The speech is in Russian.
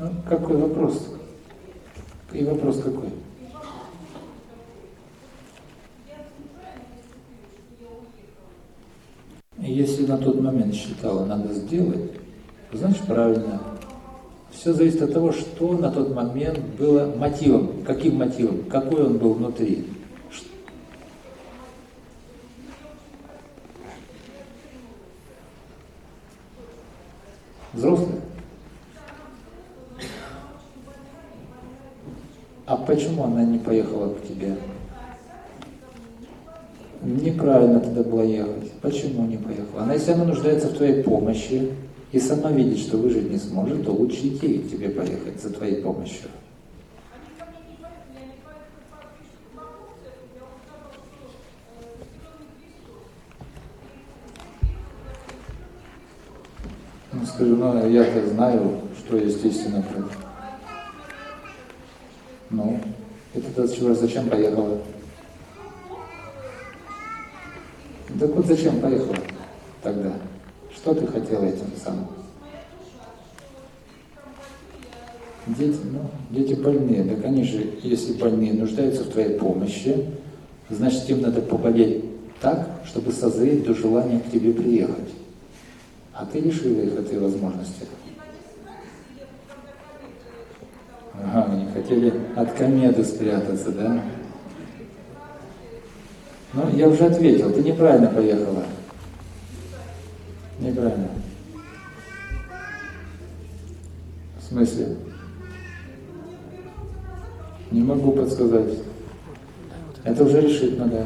Ну, какой вопрос? И вопрос какой? Если на тот момент считала, надо сделать, значит правильно. Все зависит от того, что на тот момент было мотивом, каким мотивом, какой он был внутри. Взрослый? А почему она не поехала к тебе? Неправильно тогда было ехать. Почему не поехала? Она, если она нуждается в твоей помощи, и сама видит, что выжить не сможет, то лучше ей к тебе поехать за твоей помощью. Ну, скажу, ну, я-то знаю, что есть истина. Ну, это тогда чего, зачем поехала? Так вот зачем поехала тогда? Что ты хотела этим самым? Дети, ну, дети больные, они же, если больные нуждаются в твоей помощи, значит им надо поболеть так, чтобы созреть до желания к тебе приехать. А ты лишила их этой возможности. Ага, они хотели от кометы спрятаться, да? Ну, я уже ответил, ты неправильно поехала. Неправильно. В смысле? Не могу подсказать. Это уже решить надо.